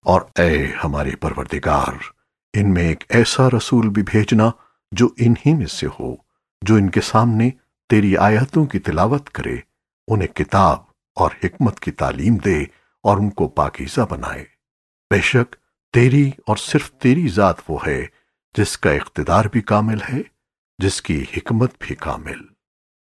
اور اے ہمارے پروردگار، ان میں ایک ایسا رسول بھی بھیجنا جو انہی میں سے ہو، جو ان کے سامنے تیری آیتوں کی تلاوت کرے، انہیں کتاب اور حکمت کی تعلیم دے اور ان کو پاکیزہ بنائے۔ بے شک تیری اور صرف تیری ذات وہ ہے جس کا اقتدار بھی کامل ہے، جس کی حکمت بھی کامل۔